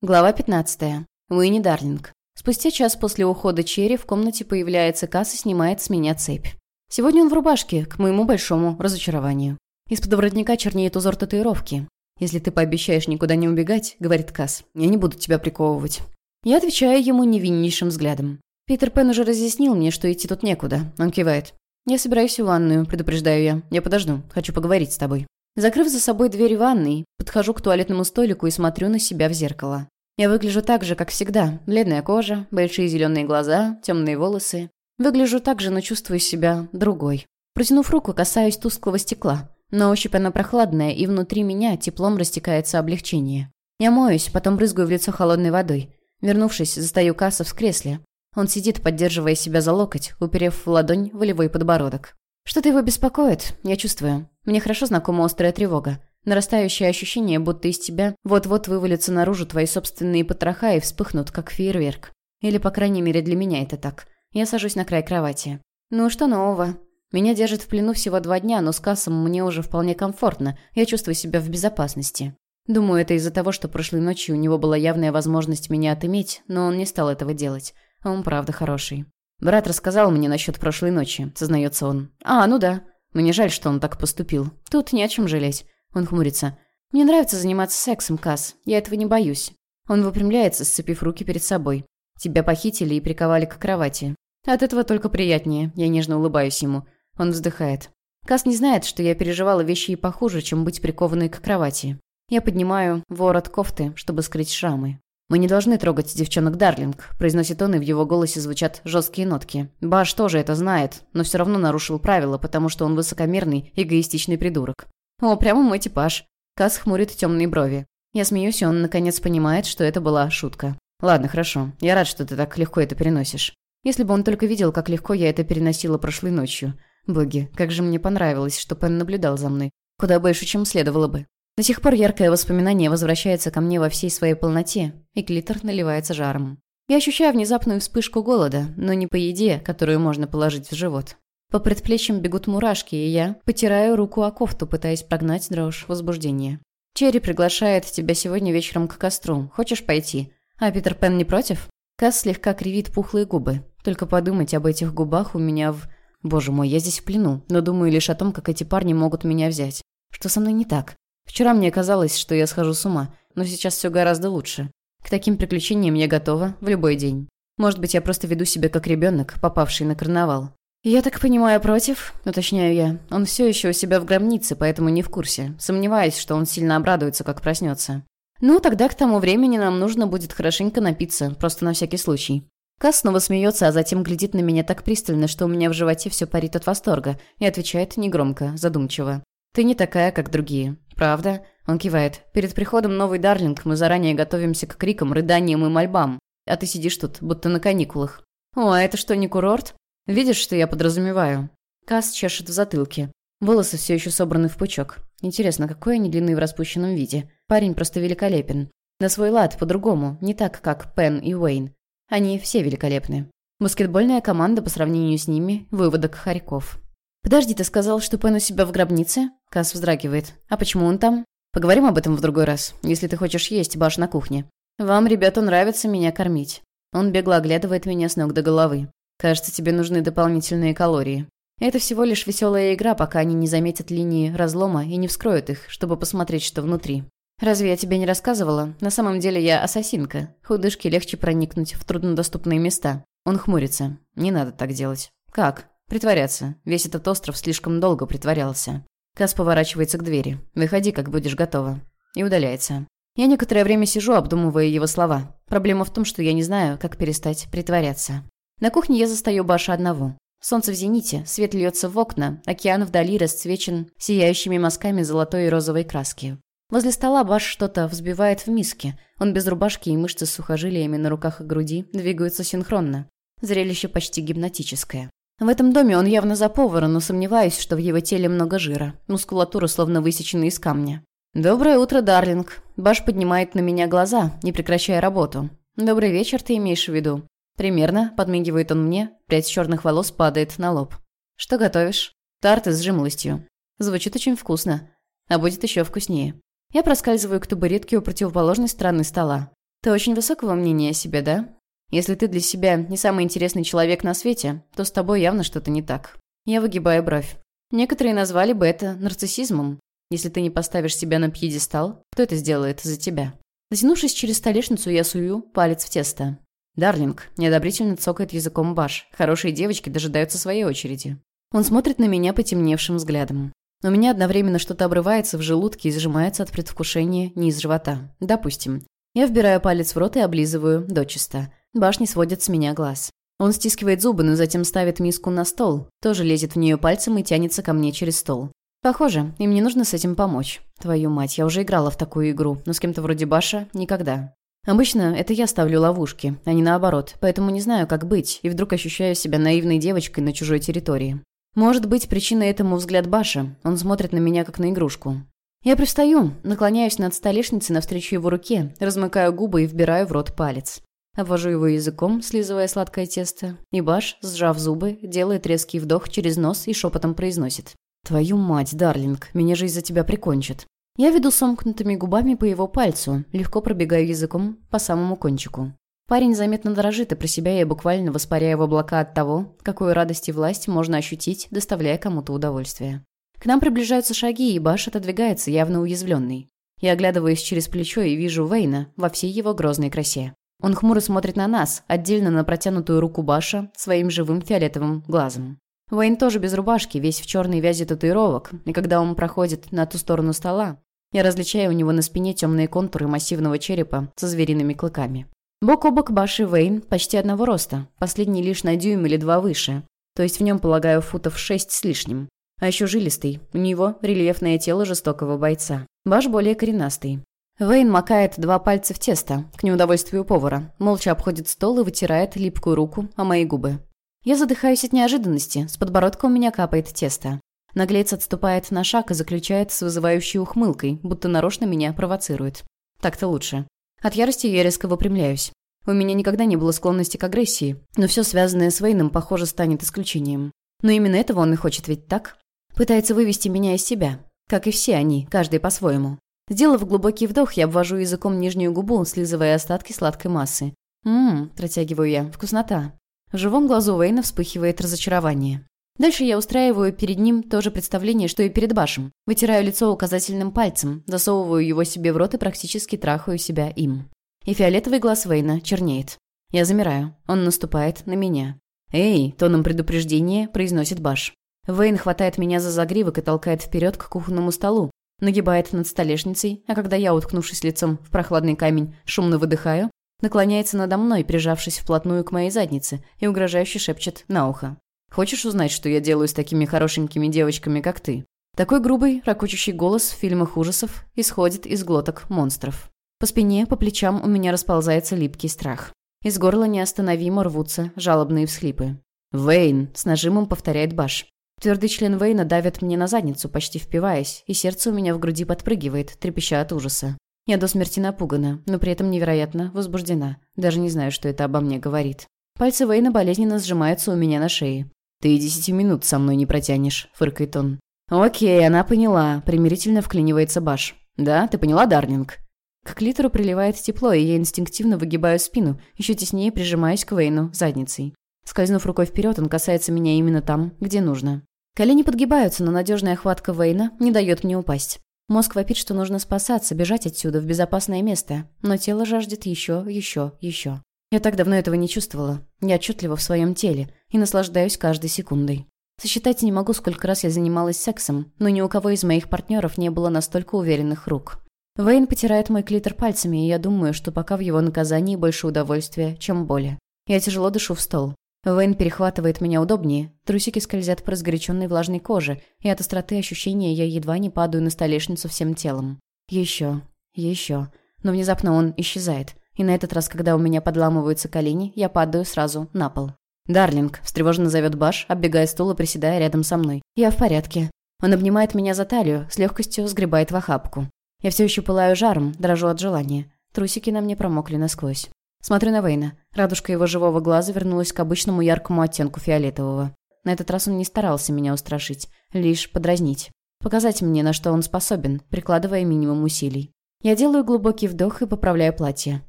Глава 15. Уинни Дарлинг. Спустя час после ухода Черри в комнате появляется Касс и снимает с меня цепь. Сегодня он в рубашке, к моему большому разочарованию. Из-под воротника чернеет узор татуировки. «Если ты пообещаешь никуда не убегать», — говорит Касс, — «я не буду тебя приковывать». Я отвечаю ему невиннейшим взглядом. Питер Пен уже разъяснил мне, что идти тут некуда. Он кивает. «Я собираюсь в ванную», — предупреждаю я. «Я подожду. Хочу поговорить с тобой». Закрыв за собой дверь ванной, подхожу к туалетному столику и смотрю на себя в зеркало. Я выгляжу так же, как всегда. Бледная кожа, большие зеленые глаза, темные волосы. Выгляжу так же, но чувствую себя другой. Протянув руку, касаюсь тусклого стекла. На ощупь оно прохладное, и внутри меня теплом растекается облегчение. Я моюсь, потом брызгаю в лицо холодной водой. Вернувшись, застаю Кассов в кресле. Он сидит, поддерживая себя за локоть, уперев в ладонь волевой подбородок. Что-то его беспокоит, я чувствую. Мне хорошо знакома острая тревога. Нарастающее ощущение, будто из тебя вот-вот вывалятся наружу твои собственные потроха и вспыхнут, как фейерверк. Или, по крайней мере, для меня это так. Я сажусь на край кровати. Ну, что нового? Меня держит в плену всего два дня, но с Кассом мне уже вполне комфортно. Я чувствую себя в безопасности. Думаю, это из-за того, что прошлой ночью у него была явная возможность меня отыметь, но он не стал этого делать. Он правда хороший. Брат рассказал мне насчет прошлой ночи, сознается он. А, ну да. Мне жаль, что он так поступил. Тут не о чем жалеть. Он хмурится. Мне нравится заниматься сексом, Кас. Я этого не боюсь. Он выпрямляется, сцепив руки перед собой. Тебя похитили и приковали к кровати. От этого только приятнее. Я нежно улыбаюсь ему. Он вздыхает. Кас не знает, что я переживала вещи и похуже, чем быть прикованной к кровати. Я поднимаю ворот кофты, чтобы скрыть шрамы. «Мы не должны трогать девчонок Дарлинг», – произносит он, и в его голосе звучат жесткие нотки. Баш тоже это знает, но все равно нарушил правила, потому что он высокомерный, эгоистичный придурок. «О, прямо мой типаж». Кас хмурит темные брови. Я смеюсь, и он наконец понимает, что это была шутка. «Ладно, хорошо. Я рад, что ты так легко это переносишь. Если бы он только видел, как легко я это переносила прошлой ночью. Боги, как же мне понравилось, что Пен наблюдал за мной. Куда больше, чем следовало бы. До сих пор яркое воспоминание возвращается ко мне во всей своей полноте, и клитор наливается жаром. Я ощущаю внезапную вспышку голода, но не по еде, которую можно положить в живот. По предплечьям бегут мурашки, и я потираю руку о кофту, пытаясь прогнать дрожь возбуждения. Черри приглашает тебя сегодня вечером к костру. Хочешь пойти? А Питер Пен не против? Касс слегка кривит пухлые губы. Только подумать об этих губах у меня в... Боже мой, я здесь в плену, но думаю лишь о том, как эти парни могут меня взять. Что со мной не так? Вчера мне казалось, что я схожу с ума, но сейчас все гораздо лучше. К таким приключениям я готова в любой день. Может быть, я просто веду себя как ребенок, попавший на карнавал. «Я так понимаю, против?» – уточняю я. Он все еще у себя в гробнице, поэтому не в курсе. Сомневаюсь, что он сильно обрадуется, как проснется. «Ну, тогда к тому времени нам нужно будет хорошенько напиться, просто на всякий случай». Кас снова смеется, а затем глядит на меня так пристально, что у меня в животе все парит от восторга, и отвечает негромко, задумчиво. «Ты не такая, как другие. Правда?» Он кивает. «Перед приходом новый Дарлинг мы заранее готовимся к крикам, рыданиям и мольбам. А ты сидишь тут, будто на каникулах. О, а это что, не курорт? Видишь, что я подразумеваю?» Кас чешет в затылке. Волосы все еще собраны в пучок. Интересно, какой они длины в распущенном виде? Парень просто великолепен. На свой лад, по-другому, не так, как Пен и Уэйн. Они все великолепны. Баскетбольная команда по сравнению с ними – выводок хорьков. «Подожди, ты сказал, что Пен у себя в гробнице?» Кас вздрагивает. «А почему он там?» «Поговорим об этом в другой раз, если ты хочешь есть баш на кухне. Вам, ребята, нравится меня кормить». Он бегло оглядывает меня с ног до головы. «Кажется, тебе нужны дополнительные калории. Это всего лишь веселая игра, пока они не заметят линии разлома и не вскроют их, чтобы посмотреть, что внутри. Разве я тебе не рассказывала? На самом деле я ассасинка. Худышке легче проникнуть в труднодоступные места. Он хмурится. Не надо так делать. Как? Притворяться. Весь этот остров слишком долго притворялся. Кас поворачивается к двери. «Выходи, как будешь готова». И удаляется. Я некоторое время сижу, обдумывая его слова. Проблема в том, что я не знаю, как перестать притворяться. На кухне я застаю Баша одного. Солнце в зените, свет льется в окна, океан вдали расцвечен сияющими мазками золотой и розовой краски. Возле стола Баш что-то взбивает в миске. Он без рубашки и мышцы с сухожилиями на руках и груди двигаются синхронно. Зрелище почти гипнотическое. В этом доме он явно за повара, но сомневаюсь, что в его теле много жира. Мускулатура словно высечена из камня. «Доброе утро, Дарлинг». Баш поднимает на меня глаза, не прекращая работу. «Добрый вечер, ты имеешь в виду?» «Примерно», — подмигивает он мне, прядь черных волос падает на лоб. «Что готовишь?» «Тарты с жимлостью». Звучит очень вкусно. А будет еще вкуснее. Я проскальзываю к табуретке у противоположной стороны стола. Ты очень высокого мнения о себе, да? Если ты для себя не самый интересный человек на свете, то с тобой явно что-то не так. Я выгибаю бровь. Некоторые назвали бы это нарциссизмом. Если ты не поставишь себя на пьедестал, кто это сделает за тебя? Затянувшись через столешницу, я сую палец в тесто. «Дарлинг», — неодобрительно цокает языком Баш. «Хорошие девочки дожидаются своей очереди». Он смотрит на меня потемневшим взглядом. У меня одновременно что-то обрывается в желудке и сжимается от предвкушения низ живота. Допустим. Я вбираю палец в рот и облизываю дочисто. Баш не сводит с меня глаз. Он стискивает зубы, но затем ставит миску на стол, тоже лезет в нее пальцем и тянется ко мне через стол. Похоже, им не нужно с этим помочь. Твою мать, я уже играла в такую игру, но с кем-то вроде Баша никогда. Обычно это я ставлю ловушки, а не наоборот, поэтому не знаю, как быть, и вдруг ощущаю себя наивной девочкой на чужой территории. Может быть, причиной этому взгляд Баша. Он смотрит на меня, как на игрушку. Я пристаю, наклоняюсь над столешницей навстречу его руке, размыкаю губы и вбираю в рот палец. Обвожу его языком, слизывая сладкое тесто, и Баш, сжав зубы, делает резкий вдох через нос и шепотом произносит. «Твою мать, Дарлинг, меня же из-за тебя прикончат». Я веду сомкнутыми губами по его пальцу, легко пробегаю языком по самому кончику. Парень заметно дрожит, и про себя я буквально воспаряю в облака от того, какую радость и власть можно ощутить, доставляя кому-то удовольствие. К нам приближаются шаги, и Баш отодвигается, явно уязвленный. Я оглядываюсь через плечо и вижу Вейна во всей его грозной красе. Он хмуро смотрит на нас, отдельно на протянутую руку Баша, своим живым фиолетовым глазом. Вейн тоже без рубашки, весь в черной вязи татуировок, и когда он проходит на ту сторону стола, я различаю у него на спине темные контуры массивного черепа со звериными клыками. Бок о бок Баш и Вейн почти одного роста, последний лишь на дюйм или два выше, то есть в нем, полагаю, футов шесть с лишним. А еще жилистый, у него рельефное тело жестокого бойца. Баш более коренастый. Вейн макает два пальца в тесто, к неудовольствию повара, молча обходит стол и вытирает липкую руку о мои губы. Я задыхаюсь от неожиданности, с подбородка у меня капает тесто. Наглец отступает на шаг и заключает с вызывающей ухмылкой, будто нарочно меня провоцирует. Так-то лучше. От ярости я резко выпрямляюсь. У меня никогда не было склонности к агрессии, но все связанное с Вейном, похоже, станет исключением. Но именно этого он и хочет ведь так? Пытается вывести меня из себя. Как и все они, каждый по-своему. Сделав глубокий вдох, я обвожу языком нижнюю губу, слизывая остатки сладкой массы. «Ммм», – протягиваю я, – «вкуснота». В живом глазу Вейна вспыхивает разочарование. Дальше я устраиваю перед ним то же представление, что и перед Башем. Вытираю лицо указательным пальцем, засовываю его себе в рот и практически трахаю себя им. И фиолетовый глаз Вейна чернеет. Я замираю. Он наступает на меня. «Эй!» – тоном предупреждения произносит Баш. Вейн хватает меня за загривок и толкает вперед к кухонному столу, нагибает над столешницей, а когда я, уткнувшись лицом в прохладный камень, шумно выдыхаю, наклоняется надо мной, прижавшись вплотную к моей заднице, и угрожающе шепчет на ухо. Хочешь узнать, что я делаю с такими хорошенькими девочками, как ты?» Такой грубый, ракочущий голос в фильмах ужасов исходит из глоток монстров. По спине, по плечам у меня расползается липкий страх. Из горла неостановимо рвутся жалобные всхлипы. «Вейн!» – с нажимом повторяет Баш. Твердый член Вейна давит мне на задницу, почти впиваясь, и сердце у меня в груди подпрыгивает, трепеща от ужаса. Я до смерти напугана, но при этом невероятно возбуждена. Даже не знаю, что это обо мне говорит. Пальцы Вейна болезненно сжимаются у меня на шее. «Ты десяти минут со мной не протянешь», — фыркает он. «Окей, она поняла», — примирительно вклинивается Баш. «Да, ты поняла, Дарнинг?» К клитору приливает тепло, и я инстинктивно выгибаю спину, еще теснее прижимаюсь к Вейну задницей. Скользнув рукой вперед, он касается меня именно там, где нужно. Колени подгибаются, но надежная хватка Вейна не дает мне упасть. Мозг вопит, что нужно спасаться, бежать отсюда, в безопасное место. Но тело жаждет еще, еще, еще. Я так давно этого не чувствовала. Я отчетливо в своем теле и наслаждаюсь каждой секундой. Сосчитать не могу, сколько раз я занималась сексом, но ни у кого из моих партнеров не было настолько уверенных рук. Вейн потирает мой клитор пальцами, и я думаю, что пока в его наказании больше удовольствия, чем боли. Я тяжело дышу в стол. Вейн перехватывает меня удобнее, трусики скользят по разгоряченной влажной коже, и от остроты ощущения я едва не падаю на столешницу всем телом. Еще, еще. Но внезапно он исчезает. И на этот раз, когда у меня подламываются колени, я падаю сразу на пол. «Дарлинг», – встревоженно зовет Баш, оббегая стул и приседая рядом со мной. «Я в порядке». Он обнимает меня за талию, с легкостью сгребает в охапку. Я все еще пылаю жаром, дрожу от желания. Трусики на мне промокли насквозь. Смотрю на Вейна. Радужка его живого глаза вернулась к обычному яркому оттенку фиолетового. На этот раз он не старался меня устрашить, лишь подразнить. Показать мне, на что он способен, прикладывая минимум усилий. Я делаю глубокий вдох и поправляю платье.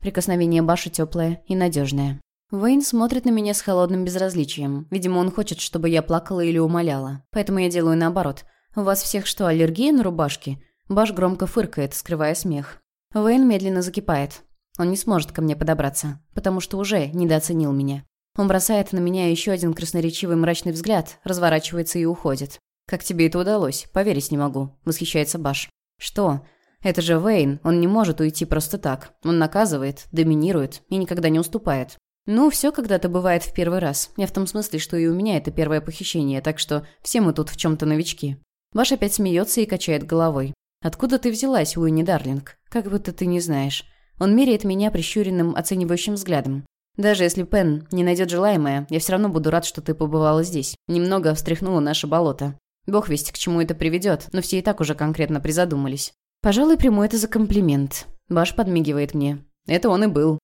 Прикосновение Баши теплое и надежное. Вейн смотрит на меня с холодным безразличием. Видимо, он хочет, чтобы я плакала или умоляла. Поэтому я делаю наоборот. «У вас всех что, аллергия на рубашки?» Баш громко фыркает, скрывая смех. Вейн медленно закипает. Он не сможет ко мне подобраться, потому что уже недооценил меня. Он бросает на меня еще один красноречивый мрачный взгляд, разворачивается и уходит. «Как тебе это удалось? Поверить не могу», — восхищается Баш. «Что? Это же Вейн, он не может уйти просто так. Он наказывает, доминирует и никогда не уступает. Ну, все когда-то бывает в первый раз. Я в том смысле, что и у меня это первое похищение, так что все мы тут в чем-то новички». Баш опять смеется и качает головой. «Откуда ты взялась, Уинни Дарлинг? Как будто ты не знаешь». Он меряет меня прищуренным, оценивающим взглядом. «Даже если Пен не найдет желаемое, я все равно буду рад, что ты побывала здесь. Немного встряхнула наше болото. Бог весть, к чему это приведет, но все и так уже конкретно призадумались. Пожалуй, приму это за комплимент. Баш подмигивает мне. Это он и был.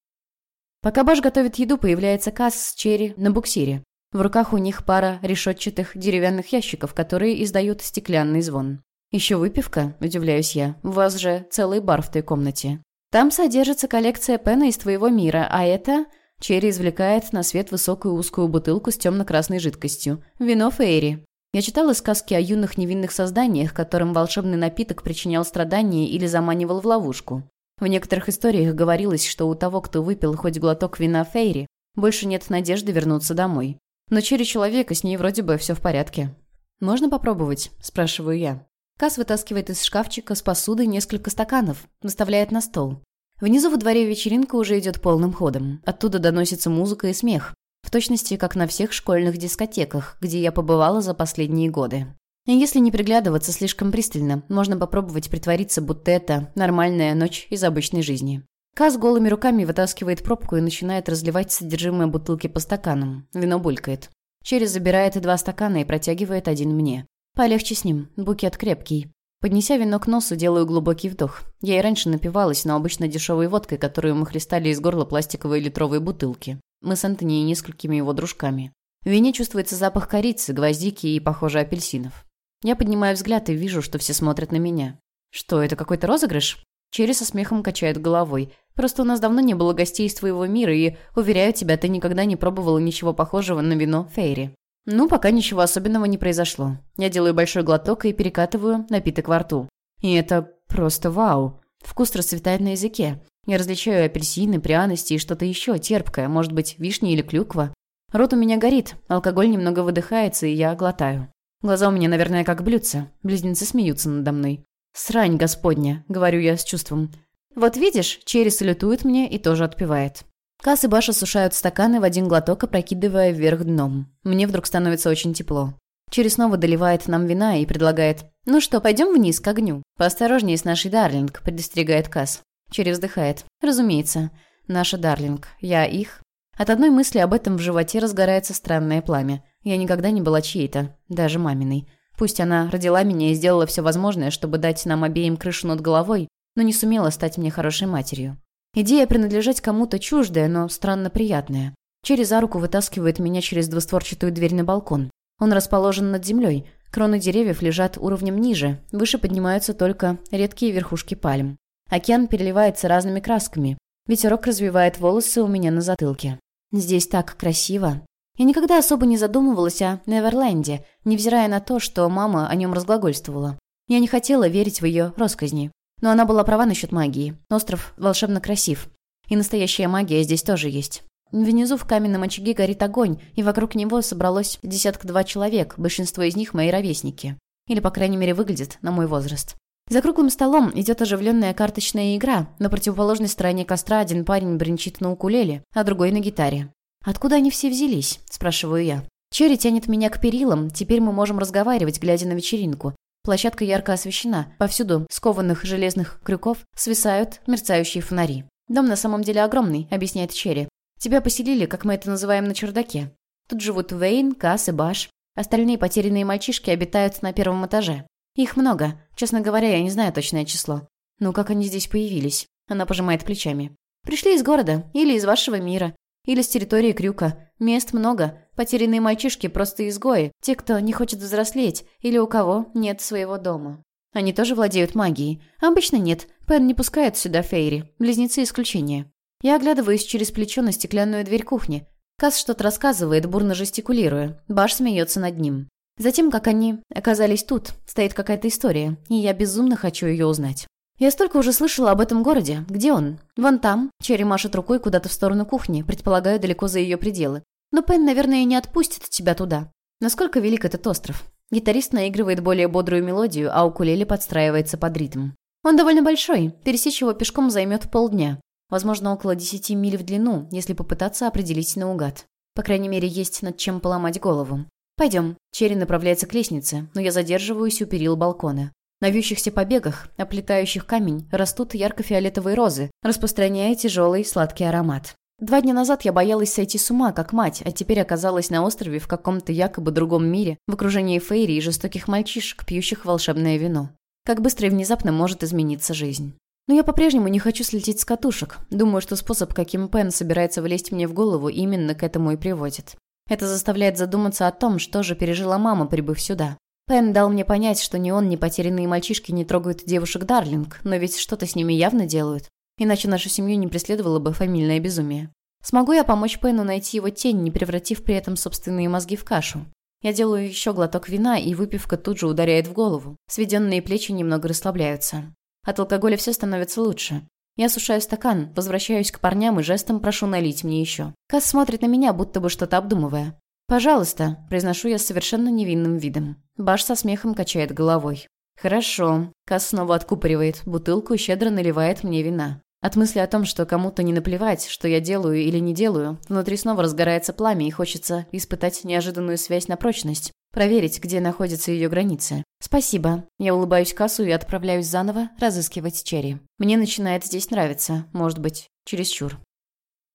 Пока Баш готовит еду, появляется Касс с Черри на буксире. В руках у них пара решетчатых деревянных ящиков, которые издают стеклянный звон. «Еще выпивка?» – удивляюсь я. «У вас же целый бар в той комнате». «Там содержится коллекция пена из твоего мира, а это...» Черри извлекает на свет высокую узкую бутылку с темно-красной жидкостью. Вино Фейри. Я читала сказки о юных невинных созданиях, которым волшебный напиток причинял страдания или заманивал в ловушку. В некоторых историях говорилось, что у того, кто выпил хоть глоток вина Фейри, больше нет надежды вернуться домой. Но черри человека с ней вроде бы все в порядке. «Можно попробовать?» – спрашиваю я. Кас вытаскивает из шкафчика с посудой несколько стаканов, выставляет на стол. Внизу во дворе вечеринка уже идет полным ходом. Оттуда доносится музыка и смех. В точности, как на всех школьных дискотеках, где я побывала за последние годы. И если не приглядываться слишком пристально, можно попробовать притвориться, будто это нормальная ночь из обычной жизни. Каз голыми руками вытаскивает пробку и начинает разливать содержимое бутылки по стаканам. Вино булькает. Через забирает два стакана и протягивает один мне. Полегче с ним, букет крепкий. Поднеся вино к носу, делаю глубокий вдох. Я и раньше напивалась, но обычно дешевой водкой, которую мы хлестали из горла пластиковой литровой бутылки. Мы с Антони и несколькими его дружками. В вине чувствуется запах корицы, гвоздики и, похоже, апельсинов. Я поднимаю взгляд и вижу, что все смотрят на меня. Что, это какой-то розыгрыш? Черри со смехом качает головой. Просто у нас давно не было гостей из твоего мира, и, уверяю тебя, ты никогда не пробовала ничего похожего на вино Фейри. Ну, пока ничего особенного не произошло. Я делаю большой глоток и перекатываю напиток во рту. И это просто вау. Вкус расцветает на языке. Я различаю апельсины, пряности и что-то еще терпкое, может быть, вишня или клюква. Рот у меня горит, алкоголь немного выдыхается, и я глотаю. Глаза у меня, наверное, как блюдца. Близнецы смеются надо мной. «Срань, господня», — говорю я с чувством. «Вот видишь, Черри салютует мне и тоже отпивает». Касс и Баша сушают стаканы в один глоток, опрокидывая вверх дном. Мне вдруг становится очень тепло. Черри снова доливает нам вина и предлагает «Ну что, пойдем вниз, к огню?» «Поосторожнее с нашей Дарлинг», — предостерегает Касс. Черри вздыхает. «Разумеется. Наша Дарлинг. Я их». От одной мысли об этом в животе разгорается странное пламя. Я никогда не была чьей-то, даже маминой. Пусть она родила меня и сделала все возможное, чтобы дать нам обеим крышу над головой, но не сумела стать мне хорошей матерью. Идея принадлежать кому-то чуждая, но странно приятная. Черри за руку вытаскивает меня через двустворчатую дверь на балкон. Он расположен над землей. Кроны деревьев лежат уровнем ниже, выше поднимаются только редкие верхушки пальм. Океан переливается разными красками. Ветерок развивает волосы у меня на затылке. Здесь так красиво. Я никогда особо не задумывалась о Неверленде, невзирая на то, что мама о нем разглагольствовала. Я не хотела верить в ее росказни. Но она была права насчет магии. Остров волшебно красив. И настоящая магия здесь тоже есть. Внизу в каменном очаге горит огонь, и вокруг него собралось десятка-два человек, большинство из них мои ровесники. Или, по крайней мере, выглядят на мой возраст. За круглым столом идет оживленная карточная игра. На противоположной стороне костра один парень бренчит на укулеле, а другой на гитаре. «Откуда они все взялись?» – спрашиваю я. Черри тянет меня к перилам, теперь мы можем разговаривать, глядя на вечеринку. Площадка ярко освещена, повсюду с кованых железных крюков свисают мерцающие фонари. «Дом на самом деле огромный», – объясняет Черри. «Тебя поселили, как мы это называем, на чердаке. Тут живут Вейн, Касс и Баш. Остальные потерянные мальчишки обитают на первом этаже. Их много. Честно говоря, я не знаю точное число. Ну, как они здесь появились? Она пожимает плечами. Пришли из города. Или из вашего мира. Или с территории Крюка. Мест много. Потерянные мальчишки просто изгои. Те, кто не хочет взрослеть. Или у кого нет своего дома. Они тоже владеют магией. Обычно нет. Пен не пускает сюда Фейри. Близнецы исключение. Я оглядываюсь через плечо на стеклянную дверь кухни. Кас что-то рассказывает, бурно жестикулируя. Баш смеется над ним. Затем, как они оказались тут, стоит какая-то история, и я безумно хочу ее узнать. Я столько уже слышала об этом городе. Где он? Вон там. Черри машет рукой куда-то в сторону кухни, предполагаю, далеко за ее пределы. Но Пен, наверное, не отпустит тебя туда. Насколько велик этот остров? Гитарист наигрывает более бодрую мелодию, а укулеле подстраивается под ритм. Он довольно большой, пересечь его пешком займет полдня. Возможно, около 10 миль в длину, если попытаться определить наугад. По крайней мере, есть над чем поломать голову. «Пойдем». Черри направляется к лестнице, но я задерживаюсь у перил балкона. На вьющихся побегах, оплетающих камень, растут ярко-фиолетовые розы, распространяя тяжелый сладкий аромат. Два дня назад я боялась сойти с ума, как мать, а теперь оказалась на острове в каком-то якобы другом мире, в окружении фейри и жестоких мальчишек, пьющих волшебное вино. Как быстро и внезапно может измениться жизнь. Но я по-прежнему не хочу слететь с катушек. Думаю, что способ, каким Пен собирается влезть мне в голову, именно к этому и приводит. Это заставляет задуматься о том, что же пережила мама, прибыв сюда. Пен дал мне понять, что ни он, ни потерянные мальчишки не трогают девушек Дарлинг, но ведь что-то с ними явно делают. Иначе нашу семью не преследовало бы фамильное безумие. Смогу я помочь Пену найти его тень, не превратив при этом собственные мозги в кашу? Я делаю еще глоток вина, и выпивка тут же ударяет в голову. Сведенные плечи немного расслабляются. От алкоголя все становится лучше. Я сушаю стакан, возвращаюсь к парням и жестом прошу налить мне еще. Кас смотрит на меня, будто бы что-то обдумывая. «Пожалуйста», – произношу я с совершенно невинным видом. Баш со смехом качает головой. «Хорошо». Кас снова откупоривает бутылку и щедро наливает мне вина. От мысли о том, что кому-то не наплевать, что я делаю или не делаю, внутри снова разгорается пламя и хочется испытать неожиданную связь на прочность. Проверить, где находятся ее границы. «Спасибо». Я улыбаюсь Кассу и отправляюсь заново разыскивать Черри. Мне начинает здесь нравиться. Может быть, чересчур.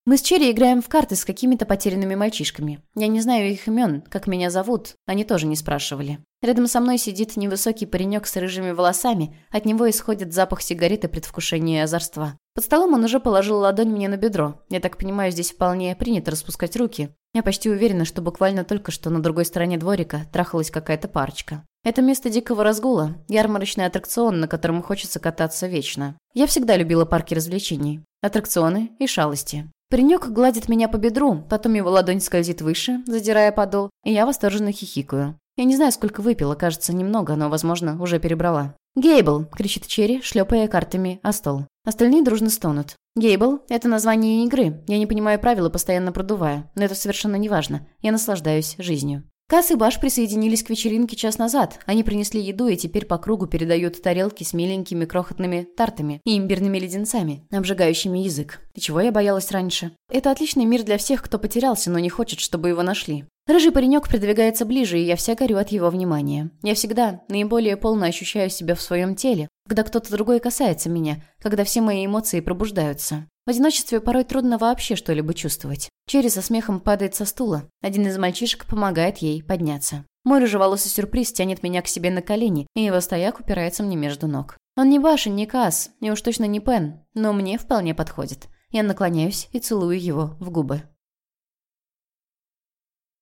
Мы с Черри играем в карты с какими-то потерянными мальчишками. Я не знаю их имен, как меня зовут, они тоже не спрашивали. Рядом со мной сидит невысокий паренек с рыжими волосами, от него исходит запах сигареты предвкушения озорства. Под столом он уже положил ладонь мне на бедро. Я так понимаю, здесь вполне принято распускать руки. Я почти уверена, что буквально только что на другой стороне дворика трахалась какая-то парочка. Это место дикого разгула, ярмарочный аттракцион, на котором хочется кататься вечно. Я всегда любила парки развлечений, аттракционы и шалости. Паренек гладит меня по бедру, потом его ладонь скользит выше, задирая подол, и я восторженно хихикаю. Я не знаю, сколько выпила, кажется, немного, но, возможно, уже перебрала. «Гейбл!» – кричит Черри, шлепая картами о стол. Остальные дружно стонут. «Гейбл – это название игры. Я не понимаю правила, постоянно продувая. Но это совершенно не важно. Я наслаждаюсь жизнью». Касс и Баш присоединились к вечеринке час назад. Они принесли еду и теперь по кругу передают тарелки с миленькими крохотными тартами и имбирными леденцами, обжигающими язык. И чего я боялась раньше? Это отличный мир для всех, кто потерялся, но не хочет, чтобы его нашли. Рыжий паренек придвигается ближе, и я вся горю от его внимания. Я всегда наиболее полно ощущаю себя в своем теле, когда кто-то другой касается меня, когда все мои эмоции пробуждаются. В одиночестве порой трудно вообще что-либо чувствовать. Черри со смехом падает со стула. Один из мальчишек помогает ей подняться. Мой рыжеволосый сюрприз тянет меня к себе на колени, и его стояк упирается мне между ног. Он не Башен, не Касс, и уж точно не Пен, но мне вполне подходит. Я наклоняюсь и целую его в губы.